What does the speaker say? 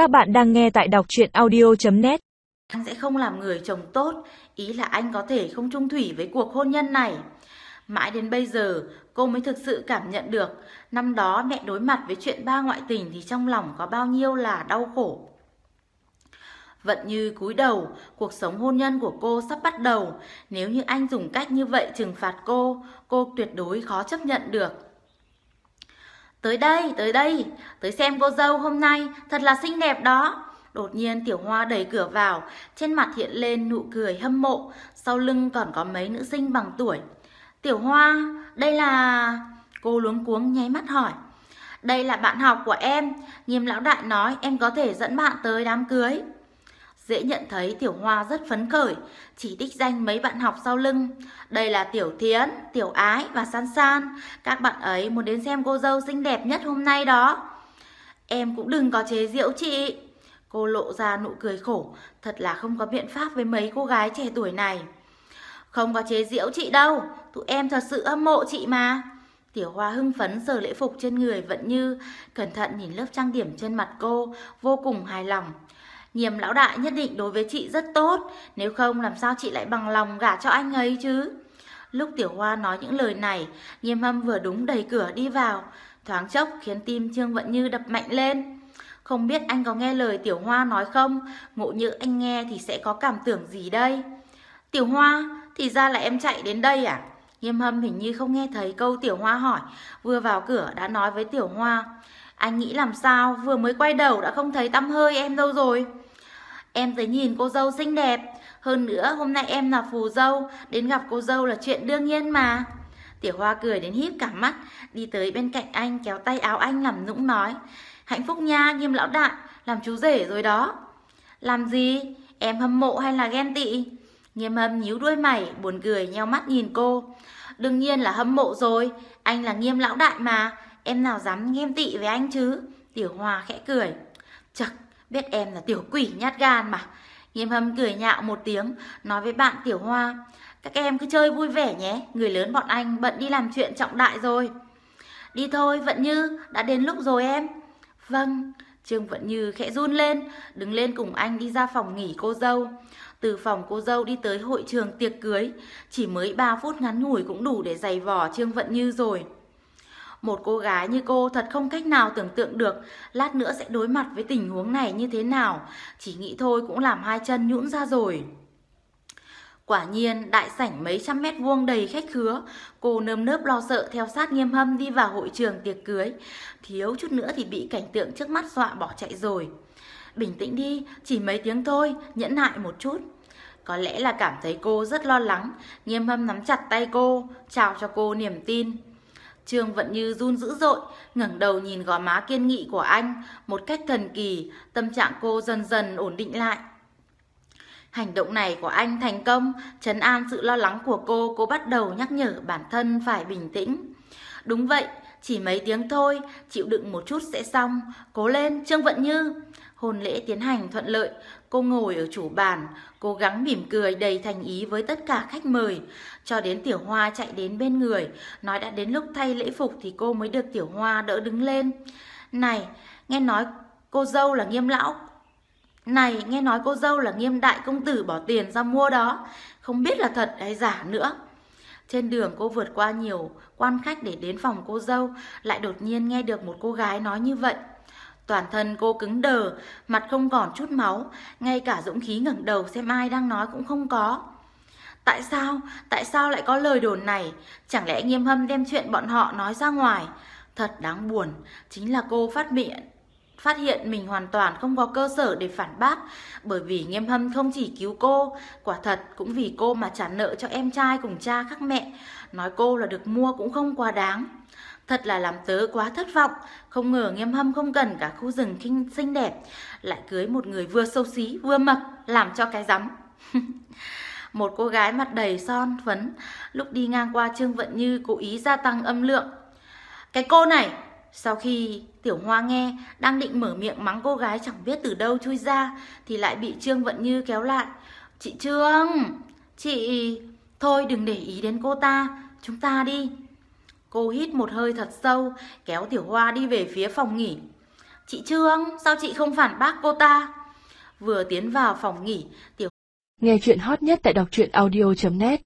Các bạn đang nghe tại đọc truyện audio.net Anh sẽ không làm người chồng tốt, ý là anh có thể không trung thủy với cuộc hôn nhân này. Mãi đến bây giờ, cô mới thực sự cảm nhận được, năm đó mẹ đối mặt với chuyện ba ngoại tình thì trong lòng có bao nhiêu là đau khổ. Vận như cúi đầu, cuộc sống hôn nhân của cô sắp bắt đầu. Nếu như anh dùng cách như vậy trừng phạt cô, cô tuyệt đối khó chấp nhận được. Tới đây, tới đây, tới xem cô dâu hôm nay, thật là xinh đẹp đó. Đột nhiên Tiểu Hoa đẩy cửa vào, trên mặt hiện lên nụ cười hâm mộ, sau lưng còn có mấy nữ sinh bằng tuổi. Tiểu Hoa, đây là... Cô luống cuống nháy mắt hỏi. Đây là bạn học của em, nghiêm lão đại nói em có thể dẫn bạn tới đám cưới. Dễ nhận thấy Tiểu Hoa rất phấn khởi, chỉ đích danh mấy bạn học sau lưng. Đây là Tiểu Thiến, Tiểu Ái và San San. Các bạn ấy muốn đến xem cô dâu xinh đẹp nhất hôm nay đó. Em cũng đừng có chế giễu chị. Cô lộ ra nụ cười khổ, thật là không có biện pháp với mấy cô gái trẻ tuổi này. Không có chế giễu chị đâu, tụi em thật sự hâm mộ chị mà. Tiểu Hoa hưng phấn sờ lễ phục trên người vẫn như, cẩn thận nhìn lớp trang điểm trên mặt cô, vô cùng hài lòng. Nghiêm lão đại nhất định đối với chị rất tốt, nếu không làm sao chị lại bằng lòng gả cho anh ấy chứ. Lúc Tiểu Hoa nói những lời này, Nghiêm Hâm vừa đúng đẩy cửa đi vào, thoáng chốc khiến tim Trương Vận Như đập mạnh lên. Không biết anh có nghe lời Tiểu Hoa nói không, ngộ như anh nghe thì sẽ có cảm tưởng gì đây? Tiểu Hoa, thì ra là em chạy đến đây à? Nghiêm Hâm hình như không nghe thấy câu Tiểu Hoa hỏi, vừa vào cửa đã nói với Tiểu Hoa. Anh nghĩ làm sao, vừa mới quay đầu đã không thấy tăm hơi em đâu rồi. Em tới nhìn cô dâu xinh đẹp, hơn nữa hôm nay em là phù dâu, đến gặp cô dâu là chuyện đương nhiên mà. Tiểu Hoa cười đến híp cả mắt, đi tới bên cạnh anh kéo tay áo anh làm nũng nói. Hạnh phúc nha, nghiêm lão đại, làm chú rể rồi đó. Làm gì? Em hâm mộ hay là ghen tị? Nghiêm hâm nhíu đuôi mày, buồn cười nheo mắt nhìn cô. Đương nhiên là hâm mộ rồi, anh là nghiêm lão đại mà, em nào dám nghiêm tị với anh chứ? Tiểu Hoa khẽ cười. Chật, biết em là tiểu quỷ nhát gan mà. Nghiêm hâm cười nhạo một tiếng, nói với bạn Tiểu Hoa. Các em cứ chơi vui vẻ nhé, người lớn bọn anh bận đi làm chuyện trọng đại rồi. Đi thôi, Vận Như, đã đến lúc rồi em. Vâng, Trương Vận Như khẽ run lên, đứng lên cùng anh đi ra phòng nghỉ cô dâu. Từ phòng cô dâu đi tới hội trường tiệc cưới, chỉ mới 3 phút ngắn ngủi cũng đủ để giày vò Trương Vận Như rồi. Một cô gái như cô thật không cách nào tưởng tượng được lát nữa sẽ đối mặt với tình huống này như thế nào. Chỉ nghĩ thôi cũng làm hai chân nhũn ra rồi. Quả nhiên, đại sảnh mấy trăm mét vuông đầy khách khứa, cô nơm nớp lo sợ theo sát nghiêm hâm đi vào hội trường tiệc cưới. Thiếu chút nữa thì bị cảnh tượng trước mắt dọa bỏ chạy rồi. Bình tĩnh đi, chỉ mấy tiếng thôi, nhẫn nại một chút. Có lẽ là cảm thấy cô rất lo lắng, nghiêm hâm nắm chặt tay cô, chào cho cô niềm tin. Trương Vận Như run dữ dội, ngẩng đầu nhìn gò má kiên nghị của anh, một cách thần kỳ, tâm trạng cô dần dần ổn định lại. Hành động này của anh thành công, trấn an sự lo lắng của cô, cô bắt đầu nhắc nhở bản thân phải bình tĩnh. Đúng vậy, chỉ mấy tiếng thôi, chịu đựng một chút sẽ xong. Cố lên, Trương Vận Như. Hôn lễ tiến hành thuận lợi, cô ngồi ở chủ bàn, cố gắng mỉm cười đầy thành ý với tất cả khách mời. Cho đến Tiểu Hoa chạy đến bên người, nói đã đến lúc thay lễ phục thì cô mới được Tiểu Hoa đỡ đứng lên. Này, nghe nói cô dâu là nghiêm lão. Này, nghe nói cô dâu là nghiêm đại công tử bỏ tiền ra mua đó. Không biết là thật hay giả nữa. Trên đường cô vượt qua nhiều quan khách để đến phòng cô dâu, lại đột nhiên nghe được một cô gái nói như vậy. Toàn thân cô cứng đờ, mặt không còn chút máu, ngay cả dũng khí ngẩng đầu xem ai đang nói cũng không có. Tại sao? Tại sao lại có lời đồn này? Chẳng lẽ nghiêm hâm đem chuyện bọn họ nói ra ngoài? Thật đáng buồn, chính là cô phát miệng phát hiện mình hoàn toàn không có cơ sở để phản bác bởi vì nghiêm hâm không chỉ cứu cô quả thật cũng vì cô mà trả nợ cho em trai cùng cha khác mẹ nói cô là được mua cũng không quá đáng thật là làm tớ quá thất vọng. Không ngờ nghiêm hâm không cần cả khu rừng kinh xinh đẹp. Lại cưới một người vừa xấu xí vừa mập làm cho cái rắm. Một cô gái mặt đầy son phấn. Lúc đi ngang qua trương vận như cố ý gia tăng âm lượng. Cái cô này! Sau khi Tiểu Hoa nghe đang định mở miệng mắng cô gái chẳng biết từ đâu chui ra thì lại bị Trương Vận Như kéo lại. Chị Trương, chị... Thôi đừng để ý đến cô ta, chúng ta đi. Cô hít một hơi thật sâu, kéo Tiểu Hoa đi về phía phòng nghỉ. Chị Trương, sao chị không phản bác cô ta? Vừa tiến vào phòng nghỉ, Tiểu Nghe chuyện hot nhất tại đọc truyện audio.net